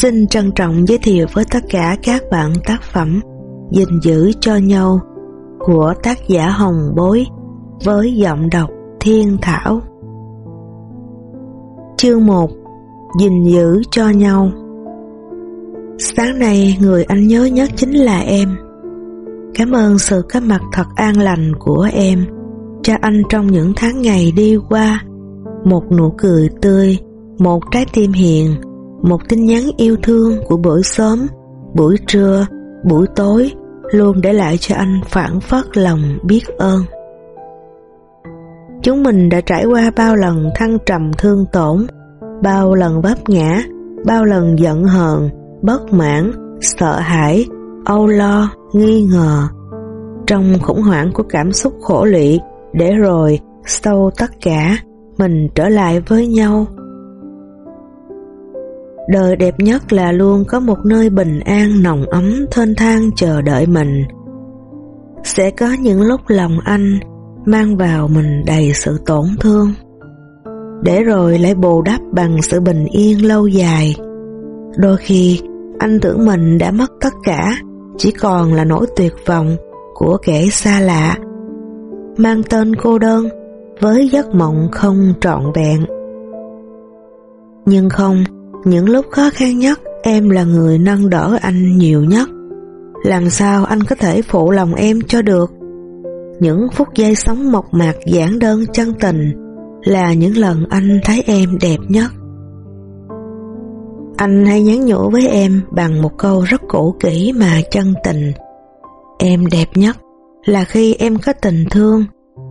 Xin trân trọng giới thiệu với tất cả các bạn tác phẩm gìn giữ cho nhau của tác giả Hồng Bối với giọng đọc Thiên Thảo. Chương 1 gìn giữ cho nhau Sáng nay người anh nhớ nhất chính là em. Cảm ơn sự có mặt thật an lành của em cho anh trong những tháng ngày đi qua. Một nụ cười tươi, một trái tim hiền, một tin nhắn yêu thương của buổi sớm, buổi trưa, buổi tối luôn để lại cho anh phản phất lòng biết ơn. Chúng mình đã trải qua bao lần thăng trầm thương tổn, bao lần vấp ngã, bao lần giận hờn, bất mãn, sợ hãi, âu lo, nghi ngờ. Trong khủng hoảng của cảm xúc khổ lụy, để rồi, sau tất cả, mình trở lại với nhau. Đời đẹp nhất là luôn có một nơi bình an nồng ấm thênh thang chờ đợi mình. Sẽ có những lúc lòng anh mang vào mình đầy sự tổn thương. Để rồi lại bù đắp bằng sự bình yên lâu dài. Đôi khi anh tưởng mình đã mất tất cả, chỉ còn là nỗi tuyệt vọng của kẻ xa lạ. Mang tên cô đơn với giấc mộng không trọn vẹn. Nhưng không, những lúc khó khăn nhất em là người nâng đỡ anh nhiều nhất. Làm sao anh có thể phụ lòng em cho được? Những phút giây sống mộc mạc giản đơn chân tình là những lần anh thấy em đẹp nhất. Anh hay nhắn nhủ với em bằng một câu rất cũ kỹ mà chân tình. Em đẹp nhất là khi em có tình thương,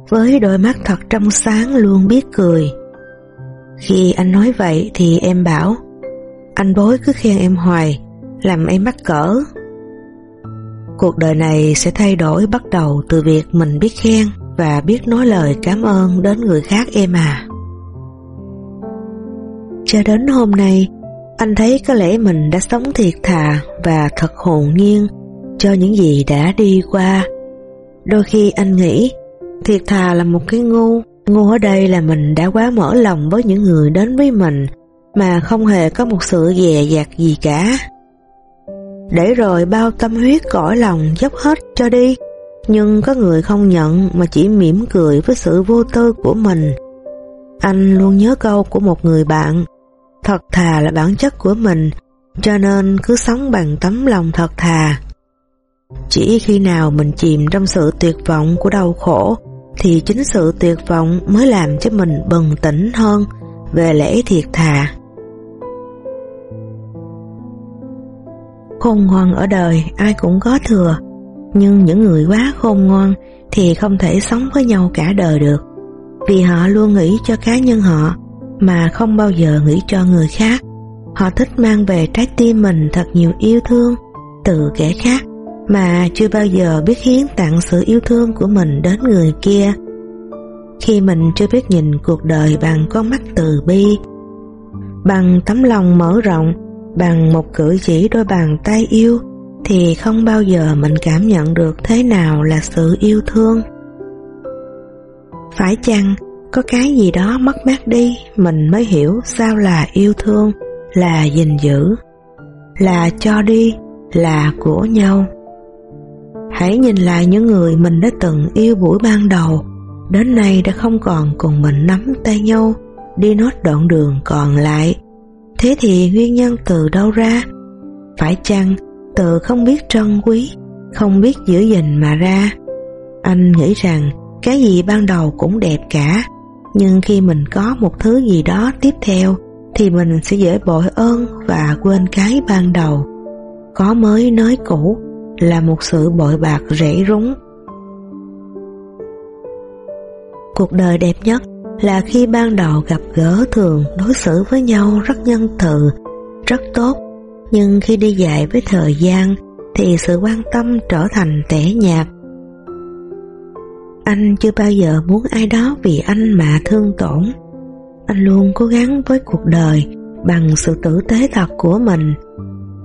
với đôi mắt thật trong sáng luôn biết cười. Khi anh nói vậy thì em bảo, anh bối cứ khen em hoài, làm em mắc cỡ. Cuộc đời này sẽ thay đổi bắt đầu từ việc mình biết khen và biết nói lời cảm ơn đến người khác em à. Cho đến hôm nay, anh thấy có lẽ mình đã sống thiệt thà và thật hồn nhiên cho những gì đã đi qua. Đôi khi anh nghĩ thiệt thà là một cái ngu, ngu ở đây là mình đã quá mở lòng với những người đến với mình mà không hề có một sự dè dặt gì cả. Để rồi bao tâm huyết cõi lòng dốc hết cho đi, nhưng có người không nhận mà chỉ mỉm cười với sự vô tư của mình. Anh luôn nhớ câu của một người bạn Thật thà là bản chất của mình, cho nên cứ sống bằng tấm lòng thật thà. Chỉ khi nào mình chìm trong sự tuyệt vọng của đau khổ, thì chính sự tuyệt vọng mới làm cho mình bừng tỉnh hơn về lễ thiệt thà. Khôn ngoan ở đời ai cũng có thừa, nhưng những người quá khôn ngoan thì không thể sống với nhau cả đời được, vì họ luôn nghĩ cho cá nhân họ mà không bao giờ nghĩ cho người khác. Họ thích mang về trái tim mình thật nhiều yêu thương từ kẻ khác mà chưa bao giờ biết hiến tặng sự yêu thương của mình đến người kia. Khi mình chưa biết nhìn cuộc đời bằng con mắt từ bi, bằng tấm lòng mở rộng, bằng một cử chỉ đôi bàn tay yêu, thì không bao giờ mình cảm nhận được thế nào là sự yêu thương. Phải chăng có cái gì đó mất mát đi Mình mới hiểu sao là yêu thương Là gìn giữ Là cho đi Là của nhau Hãy nhìn lại những người mình đã từng yêu buổi ban đầu Đến nay đã không còn cùng mình nắm tay nhau Đi nốt đoạn đường còn lại Thế thì nguyên nhân từ đâu ra? Phải chăng từ không biết trân quý, Không biết giữ gìn mà ra Anh nghĩ rằng cái gì ban đầu cũng đẹp cả, nhưng khi mình có một thứ gì đó tiếp theo, thì mình sẽ dễ bội ơn và quên cái ban đầu. Có mới nói cũ là một sự bội bạc rễ rúng. Cuộc đời đẹp nhất là khi ban đầu gặp gỡ thường đối xử với nhau rất nhân từ, rất tốt, nhưng khi đi dạy với thời gian thì sự quan tâm trở thành tẻ nhạt anh chưa bao giờ muốn ai đó vì anh mà thương tổn. Anh luôn cố gắng với cuộc đời bằng sự tử tế thật của mình.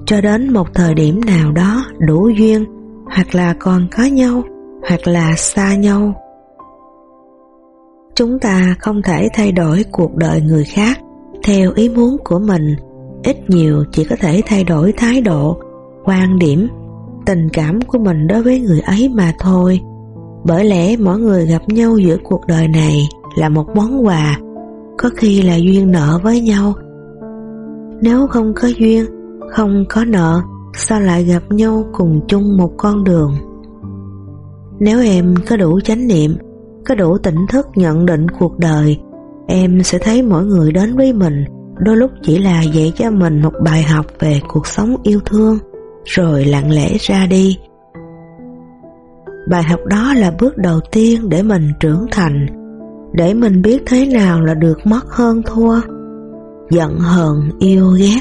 Cho đến một thời điểm nào đó đủ duyên, hoặc là còn có nhau, hoặc là xa nhau. Chúng ta không thể thay đổi cuộc đời người khác theo ý muốn của mình, ít nhiều chỉ có thể thay đổi thái độ, quan điểm, tình cảm của mình đối với người ấy mà thôi. Bởi lẽ mỗi người gặp nhau giữa cuộc đời này là một món quà, có khi là duyên nợ với nhau. Nếu không có duyên, không có nợ, sao lại gặp nhau cùng chung một con đường? Nếu em có đủ chánh niệm, có đủ tỉnh thức nhận định cuộc đời, em sẽ thấy mỗi người đến với mình đôi lúc chỉ là dạy cho mình một bài học về cuộc sống yêu thương, rồi lặng lẽ ra đi. Bài học đó là bước đầu tiên để mình trưởng thành, để mình biết thế nào là được mất hơn thua. Giận hờn, yêu ghét,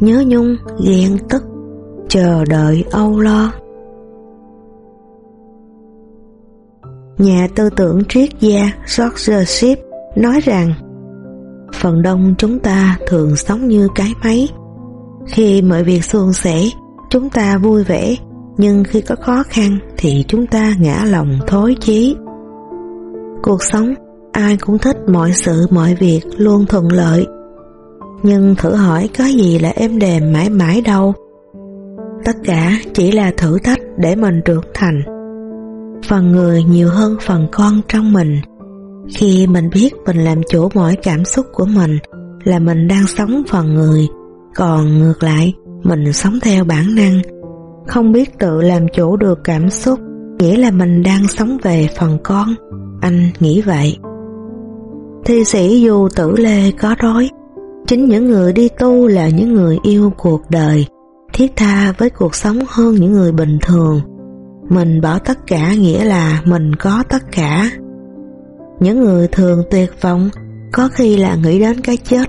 nhớ nhung, ghen tức, chờ đợi, âu lo. Nhà tư tưởng triết gia George Ship nói rằng phần đông chúng ta thường sống như cái máy. Khi mọi việc suôn sẻ, chúng ta vui vẻ, nhưng khi có khó khăn thì chúng ta ngã lòng thối chí. Cuộc sống, ai cũng thích mọi sự mọi việc luôn thuận lợi. Nhưng thử hỏi có gì là êm đềm mãi mãi đâu. Tất cả chỉ là thử thách để mình trưởng thành. Phần người nhiều hơn phần con trong mình. Khi mình biết mình làm chủ mọi cảm xúc của mình là mình đang sống phần người, còn ngược lại, mình sống theo bản năng. Không biết tự làm chủ được cảm xúc, nghĩa là mình đang sống về phần con. Anh nghĩ vậy. Thi sĩ dù tử lê có nói, chính những người đi tu là những người yêu cuộc đời, thiết tha với cuộc sống hơn những người bình thường. Mình bỏ tất cả nghĩa là mình có tất cả. Những người thường tuyệt vọng có khi là nghĩ đến cái chết.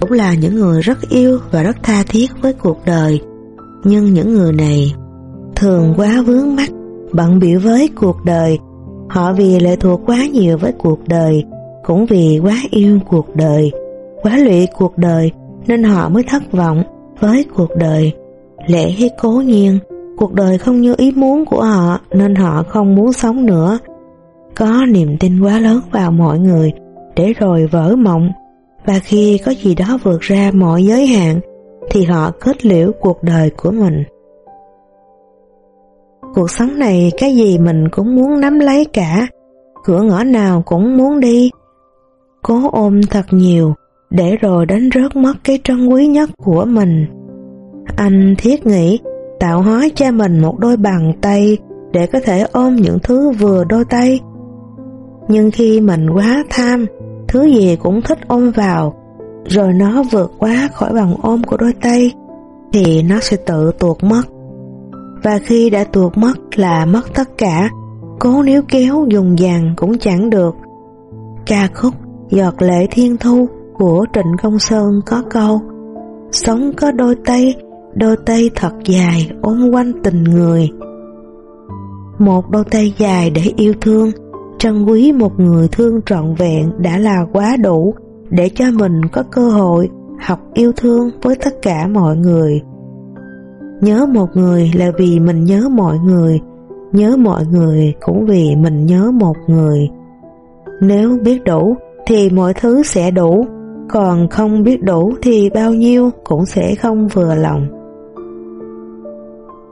Cũng là những người rất yêu và rất tha thiết với cuộc đời. Nhưng những người này thường quá vướng mắt, bận biểu với cuộc đời. Họ vì lệ thuộc quá nhiều với cuộc đời, cũng vì quá yêu cuộc đời, quá lụy cuộc đời nên họ mới thất vọng với cuộc đời. Lẽ hay cố nhiên, cuộc đời không như ý muốn của họ nên họ không muốn sống nữa có niềm tin quá lớn vào mọi người để rồi vỡ mộng và khi có gì đó vượt ra mọi giới hạn thì họ kết liễu cuộc đời của mình. Cuộc sống này cái gì mình cũng muốn nắm lấy cả, cửa ngõ nào cũng muốn đi. Cố ôm thật nhiều để rồi đánh rớt mất cái trân quý nhất của mình. Anh thiết nghĩ tạo hóa cho mình một đôi bàn tay để có thể ôm những thứ vừa đôi tay nhưng khi mình quá tham, thứ gì cũng thích ôm vào, rồi nó vượt quá khỏi vòng ôm của đôi tay, thì nó sẽ tự tuột mất. Và khi đã tuột mất là mất tất cả, cố níu kéo dùng dàn cũng chẳng được. Ca khúc Giọt lệ thiên thu của Trịnh Công Sơn có câu Sống có đôi tay, đôi tay thật dài ôm quanh tình người. Một đôi tay dài để yêu thương, trân quý một người thương trọn vẹn đã là quá đủ để cho mình có cơ hội học yêu thương với tất cả mọi người. Nhớ một người là vì mình nhớ mọi người, nhớ mọi người cũng vì mình nhớ một người. Nếu biết đủ thì mọi thứ sẽ đủ, còn không biết đủ thì bao nhiêu cũng sẽ không vừa lòng.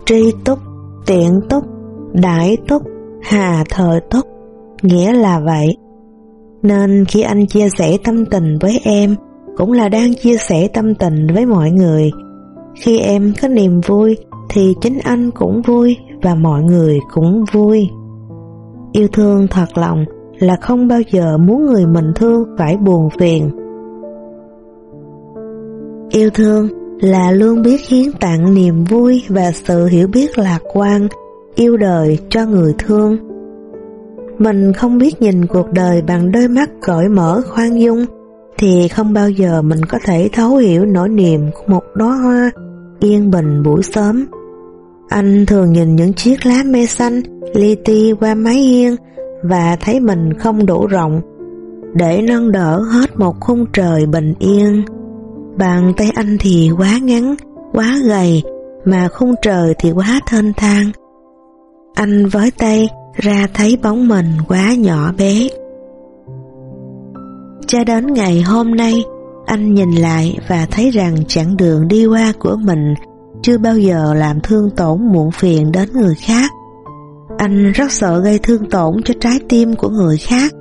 Tri túc, tiện túc, đại túc, hà thời túc nghĩa là vậy. Nên khi anh chia sẻ tâm tình với em, cũng là đang chia sẻ tâm tình với mọi người. Khi em có niềm vui, thì chính anh cũng vui và mọi người cũng vui. Yêu thương thật lòng là không bao giờ muốn người mình thương phải buồn phiền. Yêu thương là luôn biết hiến tặng niềm vui và sự hiểu biết lạc quan, yêu đời cho người thương. Mình không biết nhìn cuộc đời bằng đôi mắt cởi mở khoan dung thì không bao giờ mình có thể thấu hiểu nỗi niềm của một đóa hoa yên bình buổi sớm. Anh thường nhìn những chiếc lá me xanh li ti qua mái hiên và thấy mình không đủ rộng để nâng đỡ hết một khung trời bình yên. Bàn tay anh thì quá ngắn, quá gầy mà khung trời thì quá thênh thang. Anh với tay ra thấy bóng mình quá nhỏ bé. Cho đến ngày hôm nay, anh nhìn lại và thấy rằng chặng đường đi qua của mình chưa bao giờ làm thương tổn muộn phiền đến người khác. Anh rất sợ gây thương tổn cho trái tim của người khác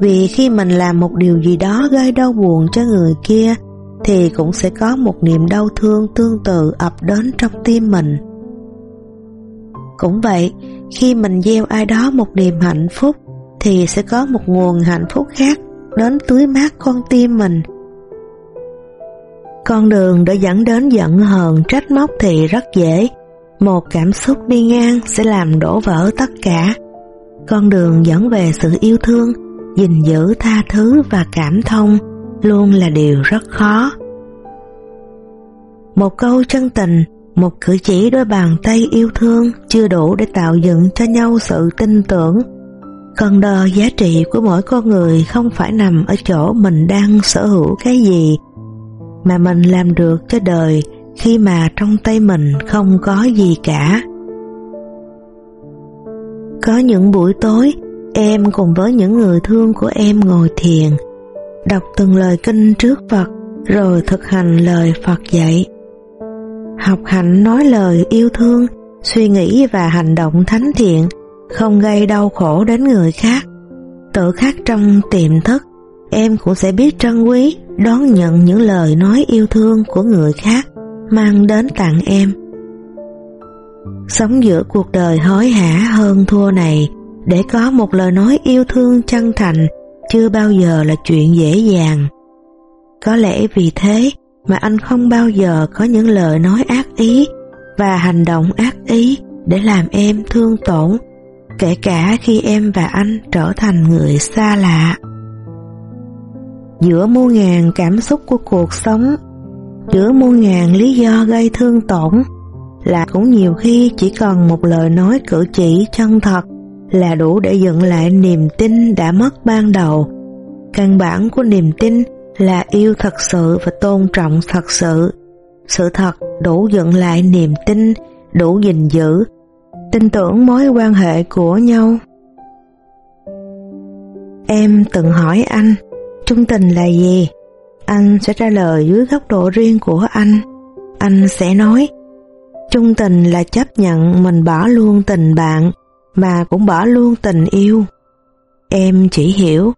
vì khi mình làm một điều gì đó gây đau buồn cho người kia thì cũng sẽ có một niềm đau thương tương tự ập đến trong tim mình. Cũng vậy, khi mình gieo ai đó một niềm hạnh phúc thì sẽ có một nguồn hạnh phúc khác đến tưới mát con tim mình. Con đường để dẫn đến giận hờn trách móc thì rất dễ, một cảm xúc đi ngang sẽ làm đổ vỡ tất cả. Con đường dẫn về sự yêu thương, gìn giữ tha thứ và cảm thông luôn là điều rất khó. Một câu chân tình, một cử chỉ đôi bàn tay yêu thương chưa đủ để tạo dựng cho nhau sự tin tưởng. Cần đo giá trị của mỗi con người không phải nằm ở chỗ mình đang sở hữu cái gì, mà mình làm được cho đời khi mà trong tay mình không có gì cả. Có những buổi tối, em cùng với những người thương của em ngồi thiền, đọc từng lời kinh trước Phật rồi thực hành lời Phật dạy. Học hành nói lời yêu thương, suy nghĩ và hành động thánh thiện, không gây đau khổ đến người khác. Tự khắc trong tiềm thức, em cũng sẽ biết trân quý, đón nhận những lời nói yêu thương của người khác mang đến tặng em. Sống giữa cuộc đời hối hả hơn thua này, để có một lời nói yêu thương chân thành chưa bao giờ là chuyện dễ dàng. Có lẽ vì thế mà anh không bao giờ có những lời nói ác ý và hành động ác ý để làm em thương tổn, kể cả khi em và anh trở thành người xa lạ. Giữa muôn ngàn cảm xúc của cuộc sống, giữa muôn ngàn lý do gây thương tổn, là cũng nhiều khi chỉ cần một lời nói cử chỉ chân thật là đủ để dựng lại niềm tin đã mất ban đầu. Căn bản của niềm tin là yêu thật sự và tôn trọng thật sự. Sự thật đủ dựng lại niềm tin, đủ gìn giữ, tin tưởng mối quan hệ của nhau. Em từng hỏi anh, trung tình là gì? Anh sẽ trả lời dưới góc độ riêng của anh. Anh sẽ nói, trung tình là chấp nhận mình bỏ luôn tình bạn, mà cũng bỏ luôn tình yêu. Em chỉ hiểu,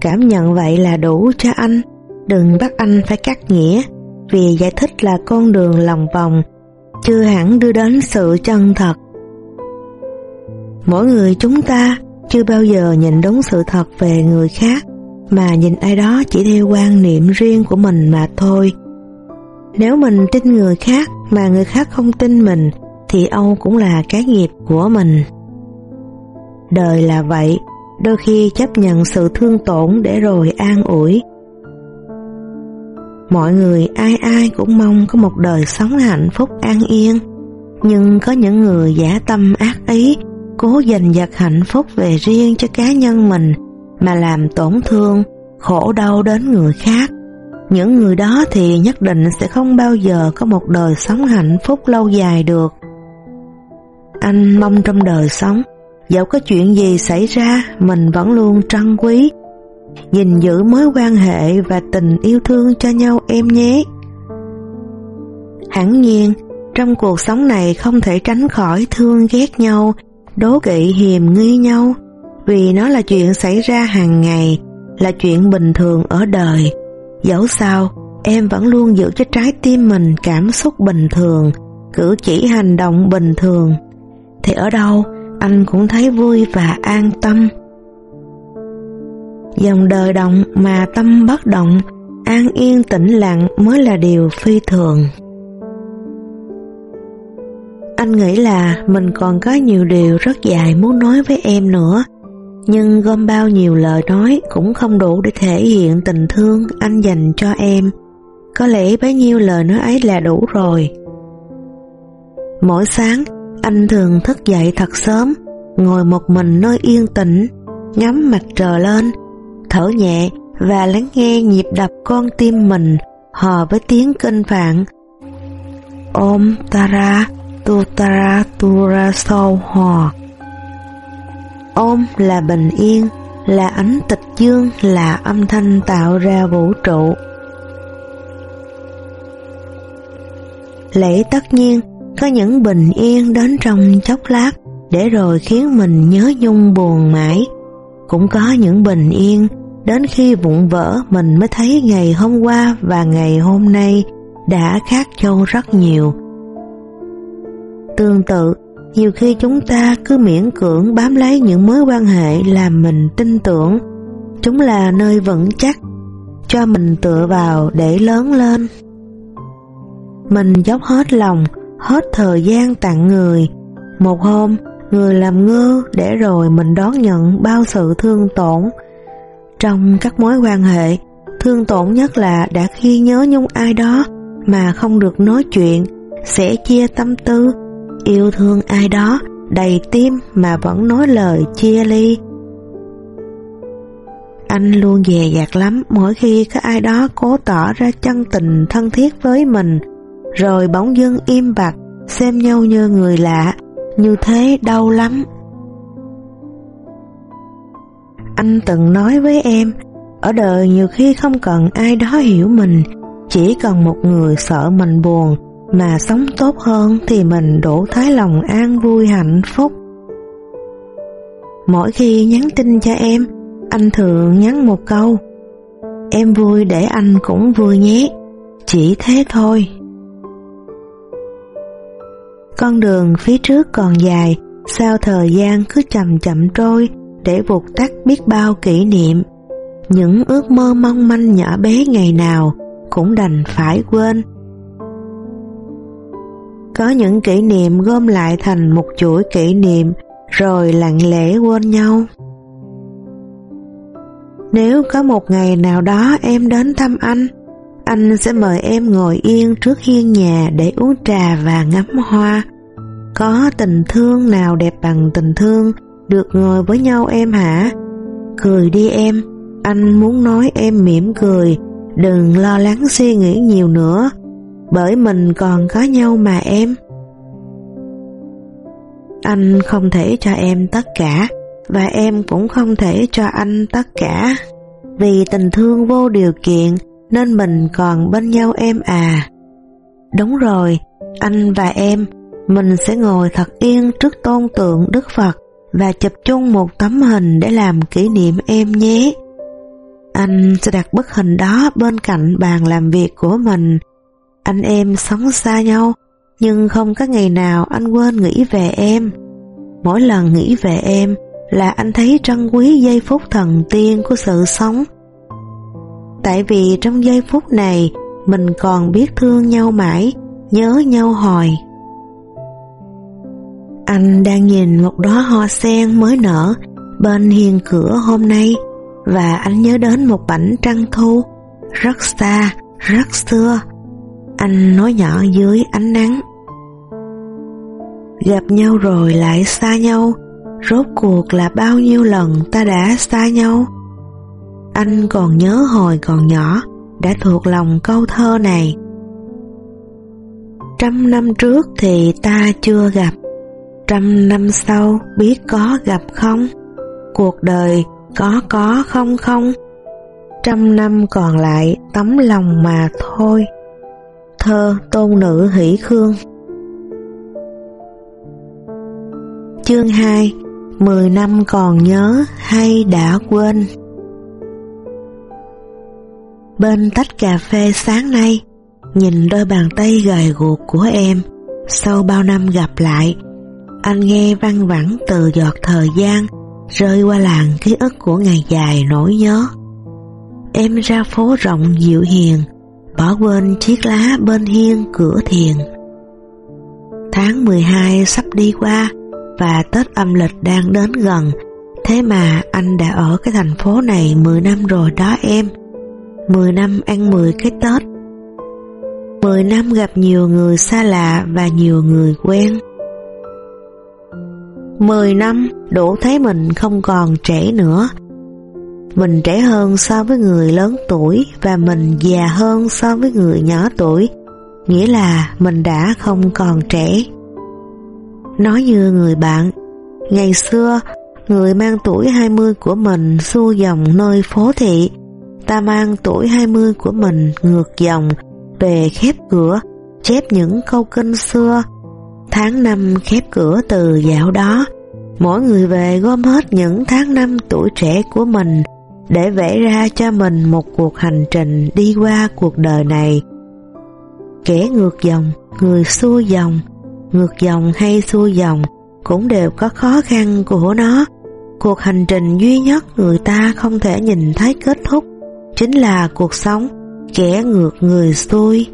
cảm nhận vậy là đủ cho anh, đừng bắt anh phải cắt nghĩa, vì giải thích là con đường lòng vòng, chưa hẳn đưa đến sự chân thật. Mỗi người chúng ta chưa bao giờ nhìn đúng sự thật về người khác, mà nhìn ai đó chỉ theo quan niệm riêng của mình mà thôi. Nếu mình tin người khác mà người khác không tin mình, thì Âu cũng là cái nghiệp của mình. Đời là vậy, đôi khi chấp nhận sự thương tổn để rồi an ủi. Mọi người ai ai cũng mong có một đời sống hạnh phúc an yên, nhưng có những người giả tâm ác ý, cố giành giật hạnh phúc về riêng cho cá nhân mình mà làm tổn thương, khổ đau đến người khác. Những người đó thì nhất định sẽ không bao giờ có một đời sống hạnh phúc lâu dài được. Anh mong trong đời sống Dẫu có chuyện gì xảy ra, mình vẫn luôn trân quý, gìn giữ mối quan hệ và tình yêu thương cho nhau em nhé. Hẳn nhiên, trong cuộc sống này không thể tránh khỏi thương ghét nhau, đố kỵ hiềm nghi nhau, vì nó là chuyện xảy ra hàng ngày, là chuyện bình thường ở đời. Dẫu sao, em vẫn luôn giữ cho trái tim mình cảm xúc bình thường, cử chỉ hành động bình thường. Thì ở đâu, anh cũng thấy vui và an tâm. Dòng đời động mà tâm bất động, an yên tĩnh lặng mới là điều phi thường. Anh nghĩ là mình còn có nhiều điều rất dài muốn nói với em nữa, nhưng gom bao nhiêu lời nói cũng không đủ để thể hiện tình thương anh dành cho em. Có lẽ bấy nhiêu lời nói ấy là đủ rồi. Mỗi sáng, anh thường thức dậy thật sớm, ngồi một mình nơi yên tĩnh, ngắm mặt trời lên, thở nhẹ và lắng nghe nhịp đập con tim mình hò với tiếng kinh phạn. Om Tara Tu Tura Sâu Hò Om là bình yên, là ánh tịch dương, là âm thanh tạo ra vũ trụ. Lễ tất nhiên có những bình yên đến trong chốc lát để rồi khiến mình nhớ nhung buồn mãi. Cũng có những bình yên đến khi vụn vỡ mình mới thấy ngày hôm qua và ngày hôm nay đã khác nhau rất nhiều. Tương tự, nhiều khi chúng ta cứ miễn cưỡng bám lấy những mối quan hệ làm mình tin tưởng. Chúng là nơi vững chắc, cho mình tựa vào để lớn lên. Mình dốc hết lòng, hết thời gian tặng người. Một hôm, người làm ngơ để rồi mình đón nhận bao sự thương tổn. Trong các mối quan hệ, thương tổn nhất là đã khi nhớ nhung ai đó mà không được nói chuyện, sẽ chia tâm tư, yêu thương ai đó đầy tim mà vẫn nói lời chia ly. Anh luôn dè dặt lắm mỗi khi có ai đó cố tỏ ra chân tình thân thiết với mình, rồi bỗng dưng im bặt, xem nhau như người lạ, như thế đau lắm. Anh từng nói với em, ở đời nhiều khi không cần ai đó hiểu mình, chỉ cần một người sợ mình buồn mà sống tốt hơn thì mình đủ thái lòng an vui hạnh phúc. Mỗi khi nhắn tin cho em, anh thường nhắn một câu Em vui để anh cũng vui nhé, chỉ thế thôi. Con đường phía trước còn dài, sao thời gian cứ chậm chậm trôi để vụt tắt biết bao kỷ niệm. Những ước mơ mong manh nhỏ bé ngày nào cũng đành phải quên. Có những kỷ niệm gom lại thành một chuỗi kỷ niệm rồi lặng lẽ quên nhau. Nếu có một ngày nào đó em đến thăm anh, anh sẽ mời em ngồi yên trước hiên nhà để uống trà và ngắm hoa. Có tình thương nào đẹp bằng tình thương được ngồi với nhau em hả? Cười đi em, anh muốn nói em mỉm cười, đừng lo lắng suy nghĩ nhiều nữa, bởi mình còn có nhau mà em. Anh không thể cho em tất cả, và em cũng không thể cho anh tất cả. Vì tình thương vô điều kiện nên mình còn bên nhau em à. Đúng rồi, anh và em, mình sẽ ngồi thật yên trước tôn tượng Đức Phật và chụp chung một tấm hình để làm kỷ niệm em nhé. Anh sẽ đặt bức hình đó bên cạnh bàn làm việc của mình. Anh em sống xa nhau, nhưng không có ngày nào anh quên nghĩ về em. Mỗi lần nghĩ về em là anh thấy trân quý giây phút thần tiên của sự sống. Tại vì trong giây phút này, mình còn biết thương nhau mãi, nhớ nhau hồi. Anh đang nhìn một đóa hoa sen mới nở bên hiên cửa hôm nay và anh nhớ đến một bảnh trăng thu rất xa, rất xưa. Anh nói nhỏ dưới ánh nắng. Gặp nhau rồi lại xa nhau, rốt cuộc là bao nhiêu lần ta đã xa nhau? Anh còn nhớ hồi còn nhỏ đã thuộc lòng câu thơ này. Trăm năm trước thì ta chưa gặp, trăm năm sau biết có gặp không? Cuộc đời có có không không? Trăm năm còn lại tấm lòng mà thôi. Thơ Tôn Nữ Hỷ Khương Chương 2 Mười năm còn nhớ hay đã quên Bên tách cà phê sáng nay, Nhìn đôi bàn tay gầy guộc của em, Sau bao năm gặp lại anh nghe văng vẳng từ giọt thời gian, Rơi qua làng ký ức của ngày dài nỗi nhớ. Em ra phố rộng dịu hiền, Bỏ quên chiếc lá bên hiên cửa thiền. Tháng 12 sắp đi qua Và Tết âm lịch đang đến gần, Thế mà anh đã ở cái thành phố này 10 năm rồi đó em. 10 năm ăn 10 cái Tết. 10 năm gặp nhiều người xa lạ và nhiều người quen. 10 năm đủ thấy mình không còn trẻ nữa Mình trẻ hơn so với người lớn tuổi Và mình già hơn so với người nhỏ tuổi, Nghĩa là mình đã không còn trẻ Nói như người bạn, Ngày xưa, Người mang tuổi 20 của mình xua dòng nơi phố thị, ta mang tuổi 20 của mình ngược dòng, về khép cửa, chép những câu kinh xưa. Tháng năm khép cửa từ dạo đó, mỗi người về gom hết những tháng năm tuổi trẻ của mình để vẽ ra cho mình một cuộc hành trình đi qua cuộc đời này. Kẻ ngược dòng, người xuôi dòng, ngược dòng hay xuôi dòng cũng đều có khó khăn của nó. Cuộc hành trình duy nhất người ta không thể nhìn thấy kết thúc chính là cuộc sống kẻ ngược người xuôi.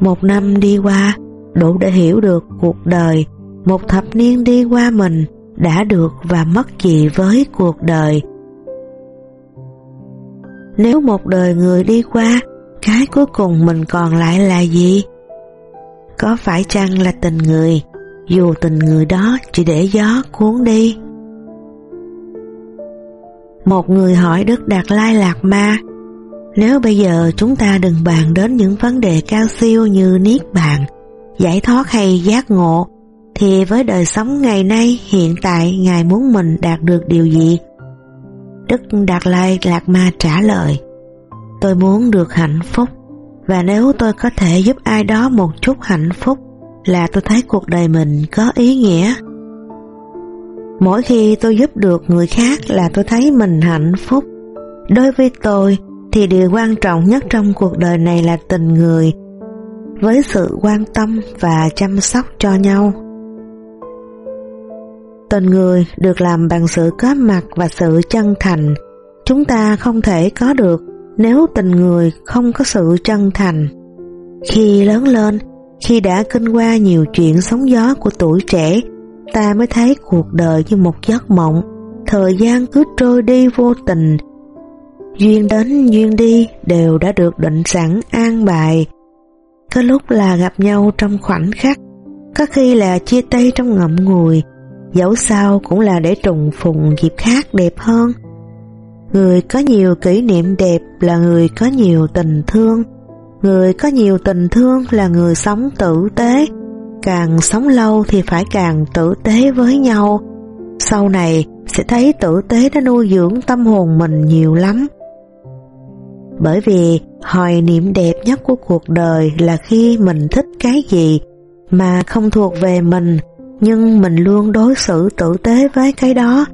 Một năm đi qua, đủ để hiểu được cuộc đời, một thập niên đi qua mình đã được và mất gì với cuộc đời. Nếu một đời người đi qua, cái cuối cùng mình còn lại là gì? Có phải chăng là tình người, dù tình người đó chỉ để gió cuốn đi? Một người hỏi Đức Đạt Lai Lạc Ma, nếu bây giờ chúng ta đừng bàn đến những vấn đề cao siêu như Niết Bàn, giải thoát hay giác ngộ, thì với đời sống ngày nay hiện tại Ngài muốn mình đạt được điều gì? Đức Đạt Lai Lạc Ma trả lời, tôi muốn được hạnh phúc, và nếu tôi có thể giúp ai đó một chút hạnh phúc, là tôi thấy cuộc đời mình có ý nghĩa. Mỗi khi tôi giúp được người khác là tôi thấy mình hạnh phúc. Đối với tôi thì điều quan trọng nhất trong cuộc đời này là tình người với sự quan tâm và chăm sóc cho nhau. Tình người được làm bằng sự có mặt và sự chân thành. Chúng ta không thể có được nếu tình người không có sự chân thành. Khi lớn lên, khi đã kinh qua nhiều chuyện sóng gió của tuổi trẻ ta mới thấy cuộc đời như một giấc mộng, thời gian cứ trôi đi vô tình. Duyên đến duyên đi đều đã được định sẵn an bài. Có lúc là gặp nhau trong khoảnh khắc, có khi là chia tay trong ngậm ngùi, dẫu sao cũng là để trùng phùng dịp khác đẹp hơn. Người có nhiều kỷ niệm đẹp là người có nhiều tình thương, người có nhiều tình thương là người sống tử tế, càng sống lâu thì phải càng tử tế với nhau. Sau này sẽ thấy tử tế đã nuôi dưỡng tâm hồn mình nhiều lắm. Bởi vì hồi niệm đẹp nhất của cuộc đời là khi mình thích cái gì mà không thuộc về mình, nhưng mình luôn đối xử tử tế với cái đó,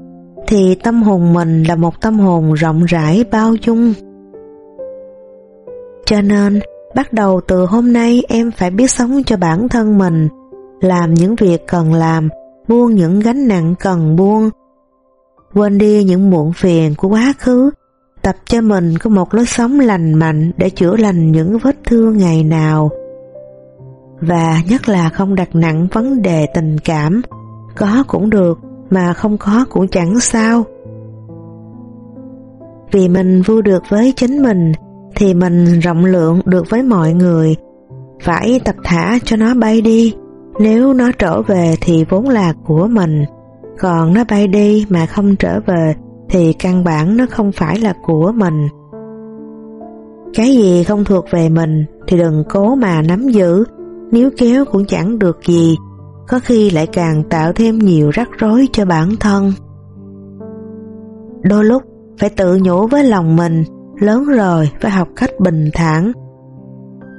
thì tâm hồn mình là một tâm hồn rộng rãi bao dung. Cho nên, bắt đầu từ hôm nay em phải biết sống cho bản thân mình, làm những việc cần làm, buông những gánh nặng cần buông. Quên đi những muộn phiền của quá khứ, tập cho mình có một lối sống lành mạnh để chữa lành những vết thương ngày nào. Và nhất là không đặt nặng vấn đề tình cảm, có cũng được mà không có cũng chẳng sao. Vì mình vui được với chính mình thì mình rộng lượng được với mọi người, phải tập thả cho nó bay đi. Nếu nó trở về thì vốn là của mình, còn nó bay đi mà không trở về thì căn bản nó không phải là của mình. Cái gì không thuộc về mình thì đừng cố mà nắm giữ, nếu kéo cũng chẳng được gì, có khi lại càng tạo thêm nhiều rắc rối cho bản thân. Đôi lúc phải tự nhủ với lòng mình, lớn rồi phải học cách bình thản.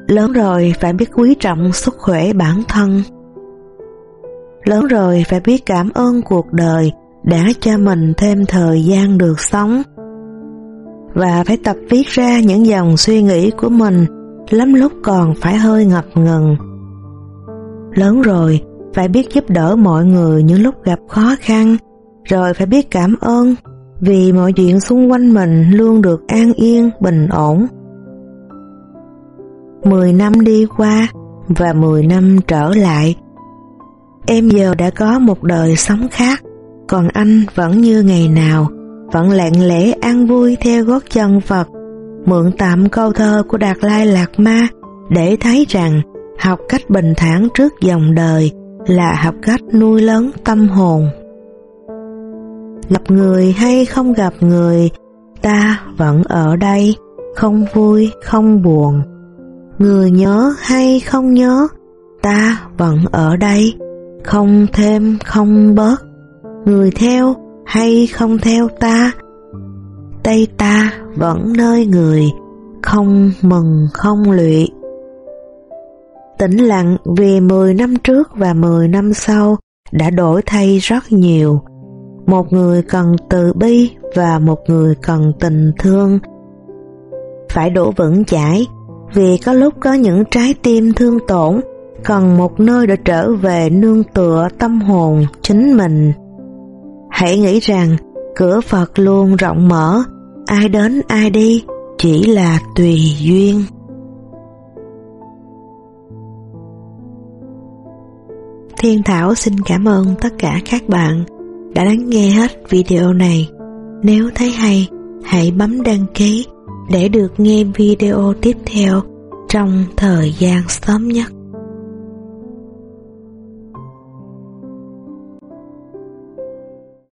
Lớn rồi phải biết quý trọng sức khỏe bản thân. Lớn rồi phải biết cảm ơn cuộc đời đã cho mình thêm thời gian được sống. Và phải tập viết ra những dòng suy nghĩ của mình lắm lúc còn phải hơi ngập ngừng. Lớn rồi phải biết giúp đỡ mọi người những lúc gặp khó khăn, rồi phải biết cảm ơn vì mọi chuyện xung quanh mình luôn được an yên, bình ổn. Mười năm đi qua và mười năm trở lại Em giờ đã có một đời sống khác, còn anh vẫn như ngày nào, vẫn lặng lẽ ăn vui theo gót chân Phật, mượn tạm câu thơ của Đạt Lai Lạc Ma để thấy rằng học cách bình thản trước dòng đời là học cách nuôi lớn tâm hồn. Gặp người hay không gặp người, ta vẫn ở đây, không vui, không buồn. Người nhớ hay không nhớ, ta vẫn ở đây, không thêm không bớt, người theo hay không theo ta, tay ta vẫn nơi người, không mừng không lụy. tĩnh lặng vì 10 năm trước và 10 năm sau đã đổi thay rất nhiều. Một người cần từ bi và một người cần tình thương. Phải đổ vững chãi vì có lúc có những trái tim thương tổn cần một nơi để trở về nương tựa tâm hồn chính mình. Hãy nghĩ rằng cửa Phật luôn rộng mở, ai đến ai đi chỉ là tùy duyên. Thiên Thảo xin cảm ơn tất cả các bạn đã lắng nghe hết video này. Nếu thấy hay, hãy bấm đăng ký để được nghe video tiếp theo trong thời gian sớm nhất.